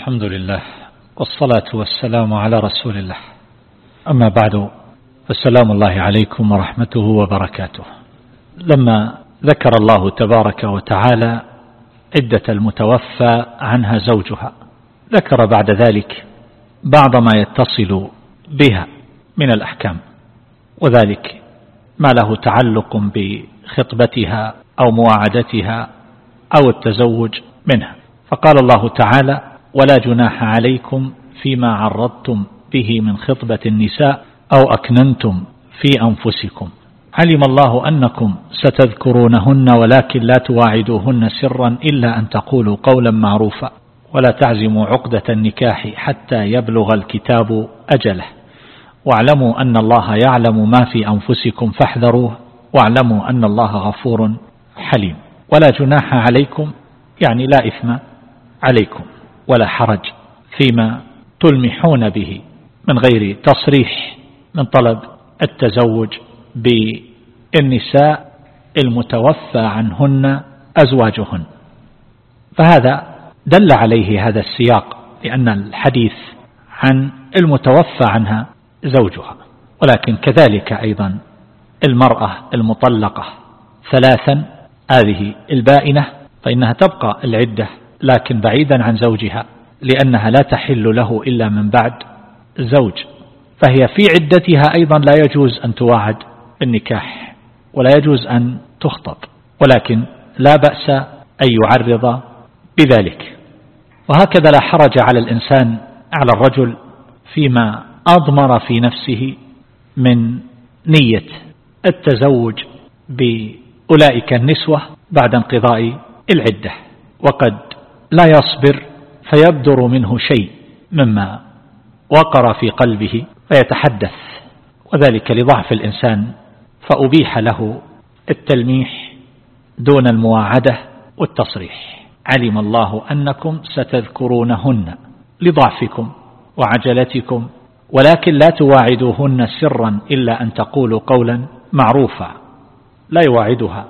الحمد لله والصلاة والسلام على رسول الله. أما بعد فالسلام الله عليكم ورحمته وبركاته. لما ذكر الله تبارك وتعالى عدة المتوفى عنها زوجها ذكر بعد ذلك بعض ما يتصل بها من الأحكام وذلك ما له تعلق بخطبتها أو مواعدتها أو التزوج منها. فقال الله تعالى ولا جناح عليكم فيما عرضتم به من خطبة النساء أو أكننتم في أنفسكم. علم الله أنكم ستذكرونهن ولكن لا تواعدوهن سرا إلا أن تقولوا قولا معروفا. ولا تعزموا عقدة النكاح حتى يبلغ الكتاب أجله. واعلموا أن الله يعلم ما في أنفسكم فاحذروه. واعلموا أن الله غفور حليم. ولا جناح عليكم يعني لا إثم عليكم. ولا حرج فيما تلمحون به من غير تصريح من طلب التزوج بالنساء المتوفى عنهن أزواجهن. فهذا دل عليه هذا السياق لأن الحديث عن المتوفى عنها زوجها ولكن كذلك أيضا المرأة المطلقة ثلاثا هذه البائنة فإنها تبقى العدة لكن بعيدا عن زوجها لأنها لا تحل له إلا من بعد زوج. فهي في عدتها أيضا لا يجوز أن تواعد بالنكاح ولا يجوز أن تخطب ولكن لا بأس أن يعرض بذلك. وهكذا لا حرج على الإنسان على الرجل فيما أضمر في نفسه من نية التزوج بأولئك النسوة بعد انقضاء العدة. وقد لا يصبر فيبدر منه شيء مما وقر في قلبه فيتحدث وذلك لضعف الإنسان فأبيح له التلميح دون المواعدة والتصريح. علم الله أنكم ستذكرونهن لضعفكم وعجلتكم ولكن لا تواعدوهن سرا إلا أن تقولوا قولا معروفا لا يواعدها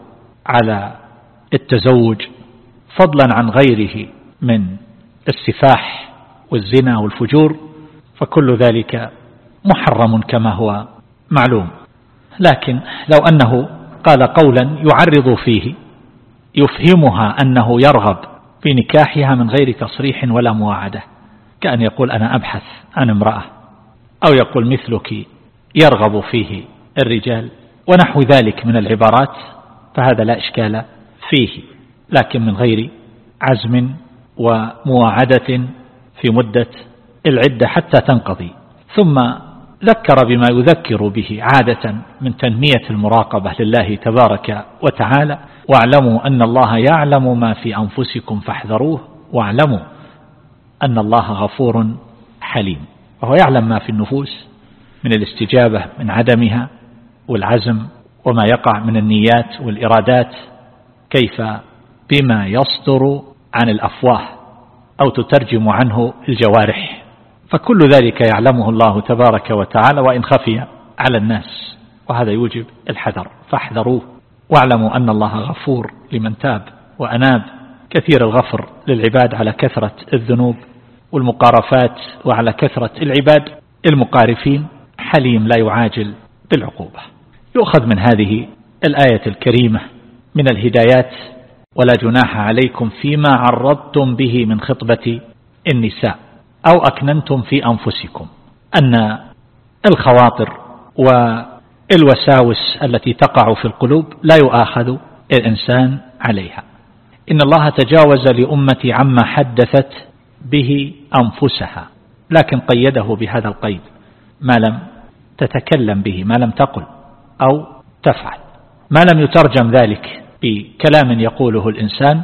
على التزوج فضلا عن غيره من السفاح والزنا والفجور فكل ذلك محرم كما هو معلوم. لكن لو أنه قال قولا يعرض فيه يفهمها أنه يرغب في نكاحها من غير تصريح ولا مواعدة كأن يقول أنا أبحث عن امرأة أو يقول مثلك يرغب فيه الرجال ونحو ذلك من العبارات فهذا لا إشكال فيه. لكن من غير عزم ومواعدة في مدة العدة حتى تنقضي. ثم ذكر بما يذكر به عادة من تنمية المراقبة لله تبارك وتعالى. واعلموا أن الله يعلم ما في أنفسكم فاحذروه واعلموا أن الله غفور حليم. وهو يعلم ما في النفوس من الاستجابة من عدمها والعزم وما يقع من النيات والإرادات كيف بما يصدر عن الأفواه أو تترجم عنه الجوارح. فكل ذلك يعلمه الله تبارك وتعالى وإن خفي على الناس وهذا يوجب الحذر فاحذروه. واعلموا أن الله غفور لمن تاب وأناب. كثير الغفر للعباد على كثرة الذنوب والمقارفات وعلى كثرة العباد المقارفين. حليم لا يعاجل بالعقوبة. يؤخذ من هذه الآية الكريمة من الهدايات ولا جناح عليكم فيما عرضتم به من خطبة النساء أو أكننتم في أنفسكم أن الخواطر والوساوس التي تقع في القلوب لا يؤاخذ الإنسان عليها. إن الله تجاوز لأمتي عما حدثت به أنفسها لكن قيده بهذا القيد ما لم تتكلم به ما لم تقل أو تفعل. ما لم يترجم ذلك بكلام يقوله الإنسان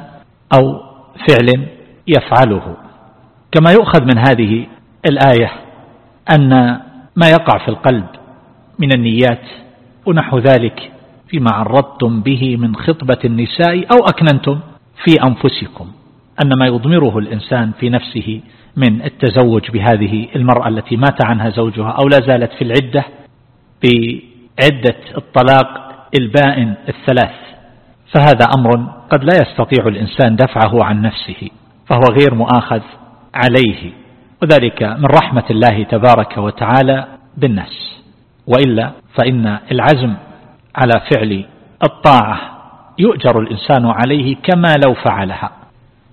أو فعل يفعله. كما يؤخذ من هذه الآية أن ما يقع في القلب من النيات ونحو ذلك فيما عرضتم به من خطبة النساء أو أكننتم في أنفسكم أن ما يضمره الإنسان في نفسه من التزوج بهذه المرأة التي مات عنها زوجها أو لا زالت في العدة بعدة الطلاق البائن الثلاث. فهذا أمر قد لا يستطيع الإنسان دفعه عن نفسه فهو غير مؤاخذ عليه وذلك من رحمة الله تبارك وتعالى بالناس. وإلا فإن العزم على فعل الطاعة يؤجر الإنسان عليه كما لو فعلها.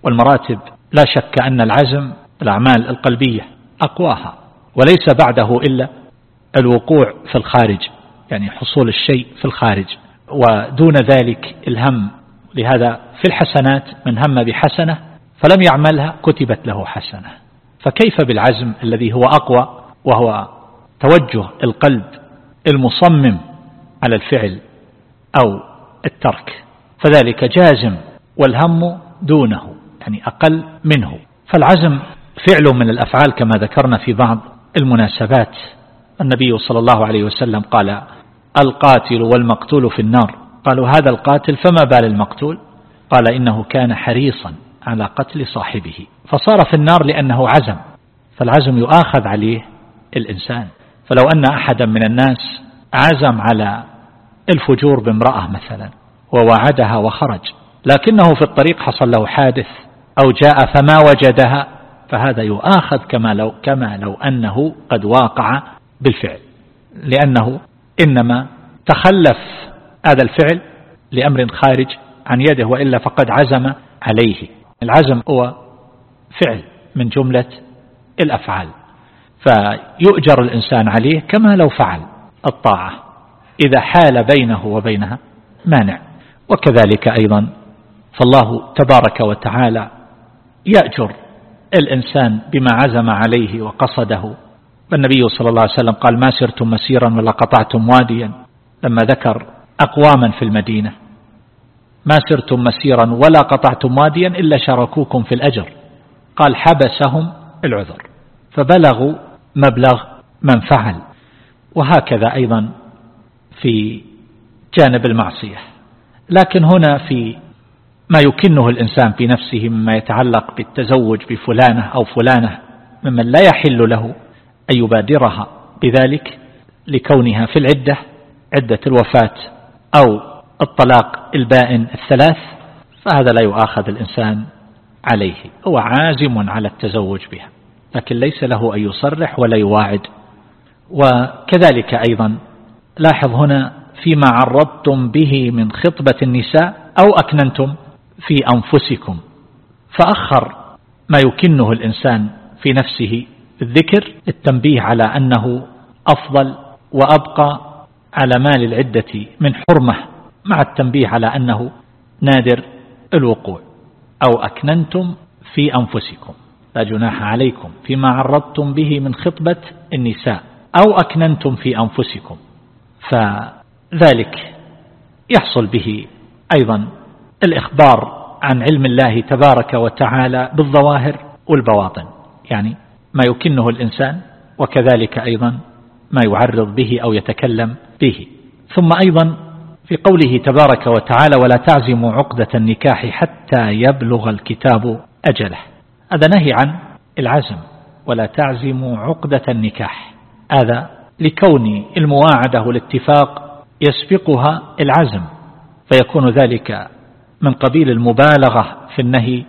والمراتب لا شك أن العزم الأعمال القلبية أقواها وليس بعده إلا الوقوع في الخارج يعني حصول الشيء في الخارج. ودون ذلك الهم لهذا في الحسنات من هم بحسنة فلم يعملها كتبت له حسنة. فكيف بالعزم الذي هو أقوى وهو توجه القلب المصمم على الفعل أو الترك؟ فذلك جازم والهم دونه يعني أقل منه. فالعزم فعل من الأفعال كما ذكرنا في بعض المناسبات. النبي صلى الله عليه وسلم قال القاتل والمقتول في النار. قالوا هذا القاتل فما بال المقتول؟ قال إنه كان حريصا على قتل صاحبه. فصار في النار لأنه عزم. فالعزم يؤاخذ عليه الإنسان. فلو أن أحدا من الناس عزم على الفجور بامرأة مثلا ووعدها وخرج لكنه في الطريق حصل له حادث أو جاء فما وجدها فهذا يؤاخذ كما لو, كما لو أنه قد واقع بالفعل. لأنه إنما تخلف هذا الفعل لأمر خارج عن يده وإلا فقد عزم عليه. العزم هو فعل من جملة الأفعال. فيؤجر الإنسان عليه كما لو فعل الطاعة إذا حال بينه وبينها مانع. وكذلك أيضا فالله تبارك وتعالى يأجر الإنسان بما عزم عليه وقصده والنبي صلى الله عليه وسلم قال ما سرتم مسيرا ولا قطعتم واديا. لما ذكر أقواما في المدينة ما سرتم مسيرا ولا قطعتم واديا إلا شاركوكم في الأجر. قال حبسهم العذر. فبلغوا مبلغ من فعل. وهكذا أيضا في جانب المعصية. لكن هنا في ما يكنه الإنسان في نفسه مما يتعلق بالتزوج بفلانة أو فلانة ممن لا يحل له أن يبادرها بذلك لكونها في العدة عدة الوفاة أو الطلاق البائن الثلاث فهذا لا يؤاخذ الإنسان عليه هو عازم على التزوج بها لكن ليس له أن يصرح ولا يواعد. وكذلك أيضا لاحظ هنا فيما عرضتم به من خطبة النساء أو أكننتم في أنفسكم فأخر ما يكنه الإنسان في نفسه الذكر التنبيه على أنه أفضل وأبقى على مال العدة من حرمة مع التنبيه على أنه نادر الوقوع. أو أكننتم في أنفسكم لا جناح عليكم فيما عرضتم به من خطبة النساء. أو أكننتم في أنفسكم فذلك يحصل به أيضا الإخبار عن علم الله تبارك وتعالى بالظواهر والبواطن. يعني ما يكنه الإنسان وكذلك أيضا ما يعرض به أو يتكلم به. ثم أيضا في قوله تبارك وتعالى ولا تعزموا عقدة النكاح حتى يبلغ الكتاب أجله. هذا نهي عن العزم ولا تعزموا عقدة النكاح. هذا لكون المواعدة والاتفاق يسبقها العزم. فيكون ذلك من قبيل المبالغة في النهي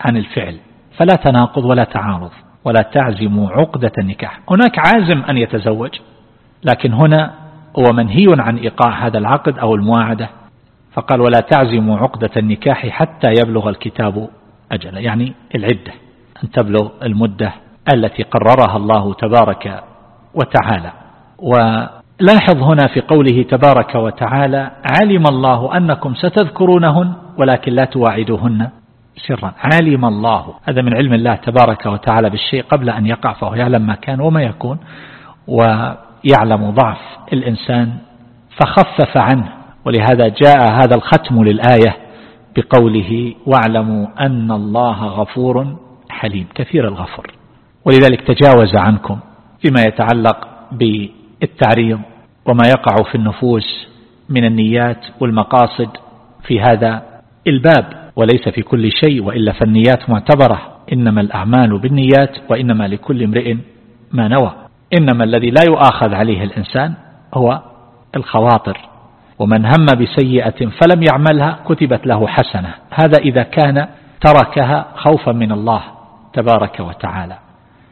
عن الفعل. فلا تناقض ولا تعارض. ولا تعزموا عقدة النكاح. هناك عازم أن يتزوج لكن هنا هو منهي عن إيقاع هذا العقد أو المواعدة. فقال ولا تعزموا عقدة النكاح حتى يبلغ الكتاب أجل يعني العدة أن تبلغ المدة التي قررها الله تبارك وتعالى. ولاحظ هنا في قوله تبارك وتعالى علم الله أنكم ستذكرونهن ولكن لا تواعدوهن. سرا. علم الله. هذا من علم الله تبارك وتعالى بالشيء قبل أن يقع فهو يعلم ما كان وما يكون ويعلم ضعف الإنسان فخفف عنه. ولهذا جاء هذا الختم للآية بقوله واعلموا أن الله غفور حليم. كثير الغفر ولذلك تجاوز عنكم فيما يتعلق بالتعريض وما يقع في النفوس من النيات والمقاصد في هذا الباب. وليس في كل شيء وإلا فالنيات معتبرة. إنما الأعمال بالنيات وإنما لكل امرئ ما نوى. إنما الذي لا يؤاخذ عليه الإنسان هو الخواطر. ومن هم بسيئة فلم يعملها كتبت له حسنة. هذا إذا كان تركها خوفا من الله تبارك وتعالى.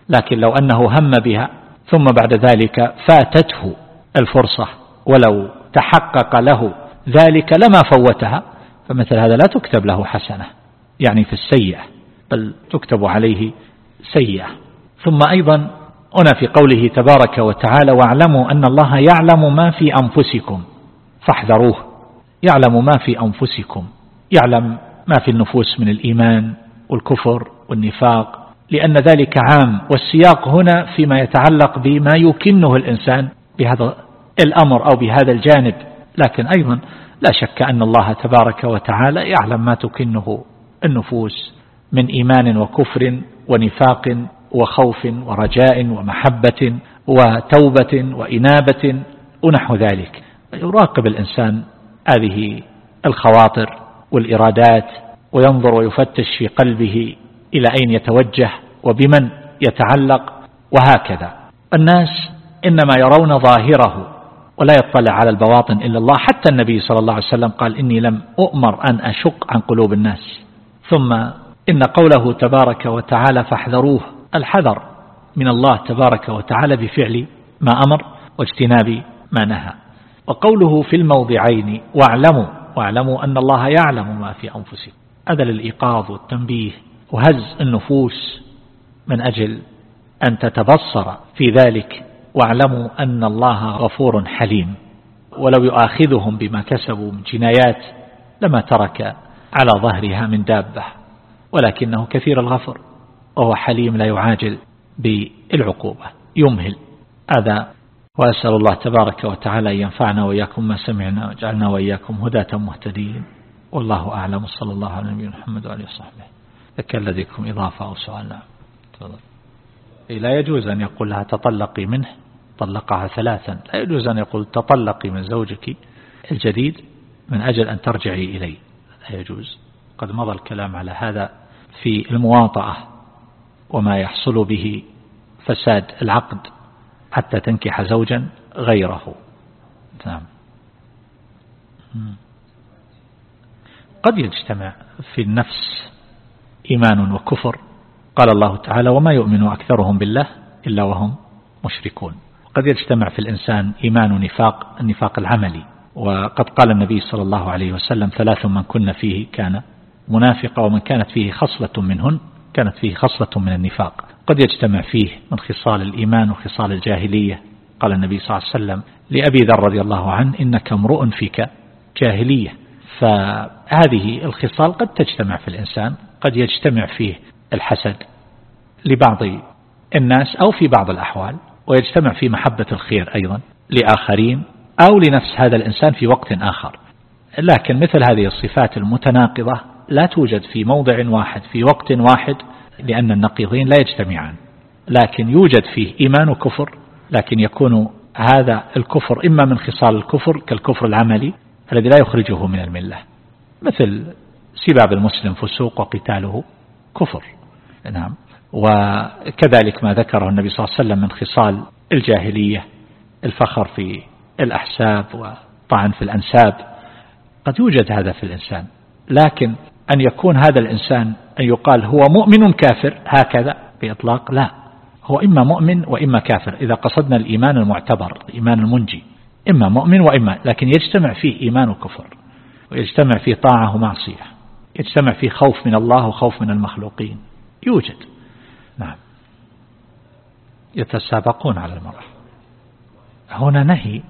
لكن لو أنه هم بها ثم بعد ذلك فاتته الفرصة ولو تحقق له ذلك لما فوتها فمثل هذا لا تكتب له حسنة يعني في السيئة بل تكتب عليه سيئة. ثم أيضا هنا في قوله تبارك وتعالى واعلموا أن الله يعلم ما في أنفسكم فاحذروه. يعلم ما في أنفسكم يعلم ما في النفوس من الإيمان والكفر والنفاق لأن ذلك عام والسياق هنا فيما يتعلق بما يكنه الإنسان بهذا الأمر أو بهذا الجانب. لكن أيضا لا شك أن الله تبارك وتعالى يعلم ما تكنه النفوس من إيمان وكفر ونفاق وخوف ورجاء ومحبة وتوبة وإنابة ونحو ذلك. يراقب الإنسان هذه الخواطر والإرادات وينظر ويفتش في قلبه إلى أين يتوجه وبمن يتعلق وهكذا. الناس إنما يرون ظاهره ولا يطلع على البواطن إلا الله. حتى النبي صلى الله عليه وسلم قال إني لم أؤمر أن أشق عن قلوب الناس. ثم إن قوله تبارك وتعالى فاحذروه الحذر من الله تبارك وتعالى بفعل ما أمر واجتناب ما نهى. وقوله في الموضعين واعلموا واعلموا أن الله يعلم ما في أنفسكم. هذا للإيقاظ والتنبيه وهز النفوس من أجل أن تتبصر في ذلك واعلموا أن الله غفور حليم. ولو يؤاخذهم بما كسبوا من جنايات لما ترك على ظهرها من دابة ولكنه كثير الغفر وهو حليم لا يعاجل بالعقوبة يمهل. هذا وأسأل الله تبارك وتعالى أن ينفعنا وإياكم ما سمعنا وجعلنا وإياكم هداة مهتدين. والله أعلم. صلى الله على نبينا محمد وعليه وصحبه. ذكر لديكم إضافة أو سؤال. تفضل. لا يجوز أن يقول لها تطلقي منه طلقها ثلاثا. لا يجوز أن يقول تطلقي من زوجك الجديد من أجل أن ترجعي إلي لا يجوز. قد مضى الكلام على هذا في المواطأة وما يحصل به فساد العقد حتى تنكح زوجا غيره. نعم. قد يجتمع في النفس إيمان وكفر قال الله تعالى وما يؤمن أكثرهم بالله إلا وهم مشركون. قد يجتمع في الإنسان إيمان ونفاق النفاق العملي. وقد قال النبي صلى الله عليه وسلم ثلاث من كن فيه كان منافقة ومن كانت فيه خصلة منهن كانت فيه خصلة من النفاق. قد يجتمع فيه من خصال الإيمان وخصال الجاهلية. قال النبي صلى الله عليه وسلم لأبي ذر رضي الله عنه إنك امرؤ فيك جاهلية. فهذه الخصال قد تجتمع في الإنسان قد يجتمع فيه الحسد لبعض الناس أو في بعض الأحوال ويجتمع في محبة الخير أيضا لآخرين أو لنفس هذا الإنسان في وقت آخر. لكن مثل هذه الصفات المتناقضة لا توجد في موضع واحد في وقت واحد لأن النقيضين لا يجتمعان. لكن يوجد فيه إيمان وكفر لكن يكون هذا الكفر إما من خصال الكفر كالكفر العملي الذي لا يخرجه من الملة. مثل سباب المسلم فسوق وقتاله كفر. نعم. وكذلك ما ذكره النبي صلى الله عليه وسلم من خصال الجاهلية الفخر في الأحساب وطعن في الأنساب. قد يوجد هذا في الإنسان لكن أن يكون هذا الإنسان أن يقال هو مؤمن كافر هكذا بإطلاق لا. هو إما مؤمن وإما كافر. إذا قصدنا الإيمان المعتبر الإيمان المنجي إما مؤمن وإما لكن يجتمع فيه إيمان وكفر ويجتمع فيه طاعة ومعصية يجتمع فيه خوف من الله وخوف من المخلوقين. يوجد. نعم. يتسابقون على المرأة. هنا نهي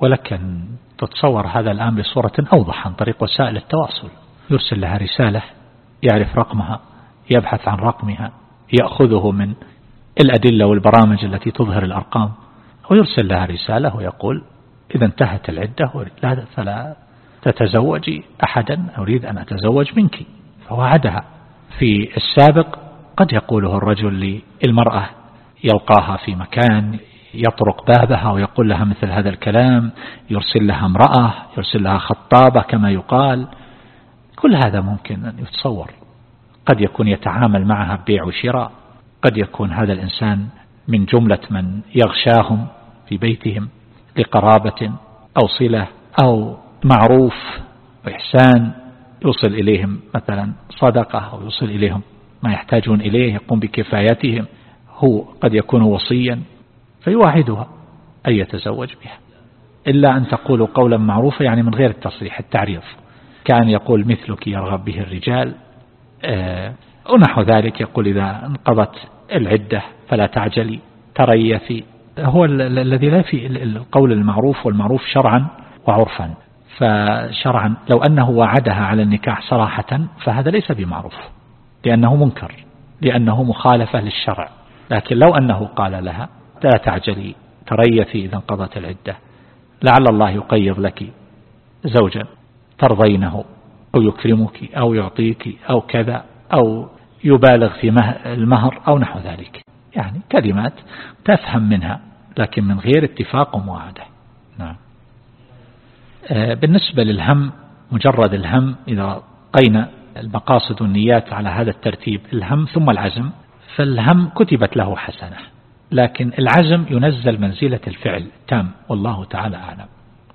ولك أن تتصور هذا الآن بصورة أوضح عن طريق وسائل التواصل. يرسل لها رسالة يعرف رقمها يبحث عن رقمها يأخذه من الأدلة والبرامج التي تظهر الأرقام ويرسل لها رسالة ويقول إذا انتهت العدة فلا تتزوجي أحدا أريد أن أتزوج منك. فوعدها. في السابق قد يقوله الرجل للمرأة يلقاها في مكان يطرق بابها ويقول لها مثل هذا الكلام يرسل لها امرأة يرسل لها خطابة كما يقال. كل هذا ممكن أن يتصور. قد يكون يتعامل معها ببيع وشراء. قد يكون هذا الإنسان من جملة من يغشاهم في بيتهم لقرابة أو صلة أو معروف وإحسان. يوصل إليهم مثلا صدقة أو يوصل إليهم ما يحتاجون إليه يقوم بكفايتهم هو قد يكون وصيا فيواعدها أن يتزوج بها. إلا أن تقول قولا معروفا يعني من غير التصريح التعريض. كان يقول مثلك يرغب به الرجال. آه ونحو ذلك يقول إذا انقضت العدة فلا تعجلي تريثي. هو الذي لا في القول المعروف والمعروف شرعا وعرفا. فشرعا لو أنه وعدها على النكاح صراحة فهذا ليس بمعروف لأنه منكر لأنه مخالفة للشرع لكن لو أنه قال لها لا تعجلي تريثي إذا انقضت العدة لعل الله يقيض لك زوجا ترضينه أو يكرمك أو يعطيك أو كذا أو يبالغ في المهر أو نحو ذلك. يعني كلمات تفهم منها لكن من غير اتفاق ومواعدة. نعم. بالنسبة للهم مجرد الهم إذا قينا المقاصد والنيات على هذا الترتيب الهم ثم العزم فالهم كتبت له حسنة. لكن العزم ينزل منزلة الفعل تام والله تعالى أعلم.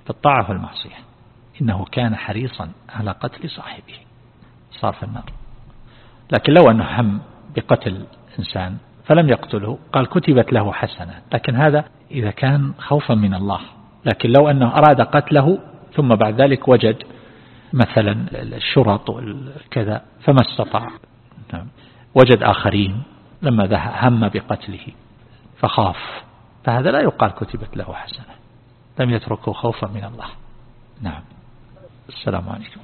في الطاعة والمعصية إنه كان حريصا على قتل صاحبه. صار في النار. لكن لو أنه هم بقتل إنسان فلم يقتله قال كتبت له حسنة. لكن هذا إذا كان خوفا من الله. لكن لو أنه أراد قتله ثم بعد ذلك وجد مثلا الشرط والكذا فما استطاع. نعم. وجد آخرين لما هم بقتله فخاف. فهذا لا يقال كتبت له حسنة. لم يتركه خوفا من الله. نعم. السلام عليكم.